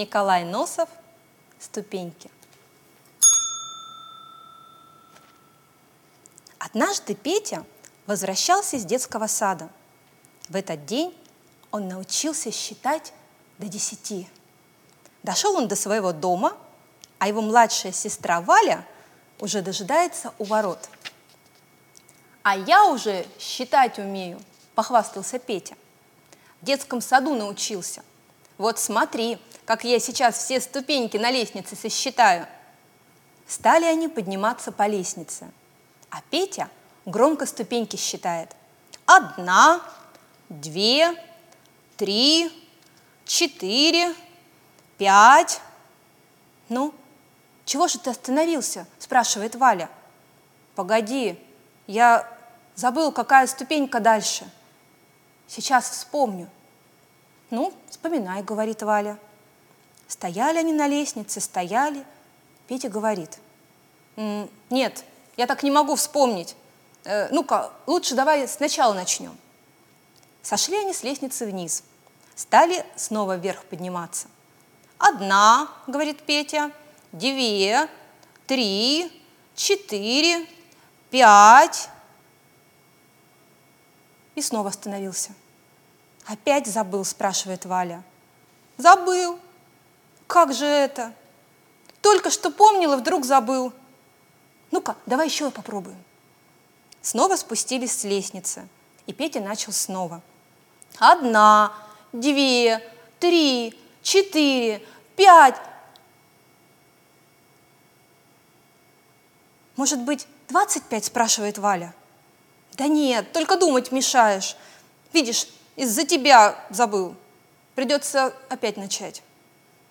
Николай Носов «Ступеньки». Однажды Петя возвращался из детского сада. В этот день он научился считать до десяти. Дошел он до своего дома, а его младшая сестра Валя уже дожидается у ворот. «А я уже считать умею», – похвастался Петя. В детском саду научился. Вот смотри, как я сейчас все ступеньки на лестнице сосчитаю. Стали они подниматься по лестнице, а Петя громко ступеньки считает. Одна, две, три, четыре, пять. Ну, чего же ты остановился? спрашивает Валя. Погоди, я забыл, какая ступенька дальше. Сейчас вспомню. Ну, вспоминай, говорит Валя. Стояли они на лестнице, стояли. Петя говорит, нет, я так не могу вспомнить. Э, ну-ка, лучше давай сначала начнем. Сошли они с лестницы вниз, стали снова вверх подниматься. Одна, говорит Петя, две, три, четыре, пять. И снова остановился. Опять забыл, спрашивает Валя. Забыл. Как же это? Только что помнила, вдруг забыл. Ну-ка, давай еще попробуем. Снова спустились с лестницы, и Петя начал снова. Одна, две, три, четыре, пять. Может быть, двадцать пять, спрашивает Валя. Да нет, только думать мешаешь. Видишь, из-за тебя забыл. Придется опять начать.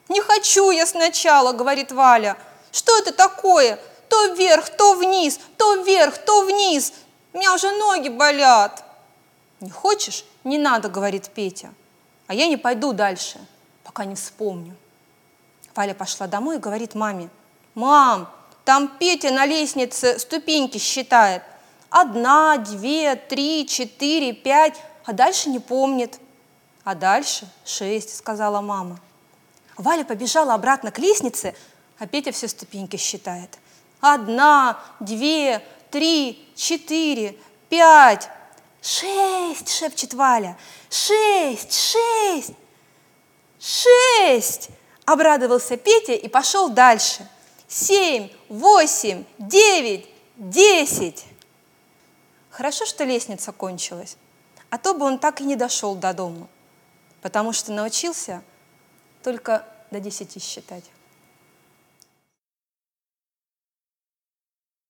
Не хочу я сначала, говорит Валя. Что это такое? То вверх, то вниз, то вверх, то вниз. У меня уже ноги болят. Не хочешь? Не надо, говорит Петя. А я не пойду дальше, пока не вспомню. Валя пошла домой и говорит маме, «Мам, там Петя на лестнице ступеньки считает. Одна, две, три, четыре, пять, а дальше не помнит». «А дальше шесть», — сказала мама. Валя побежала обратно к лестнице, а Петя все ступеньки считает. Одна, две, три, четыре, пять, шесть, шепчет Валя. Шесть, шесть, шесть. Обрадовался Петя и пошел дальше. Семь, восемь, девять, десять. Хорошо, что лестница кончилась, а то бы он так и не дошел до дома, потому что научился только до десяти считать.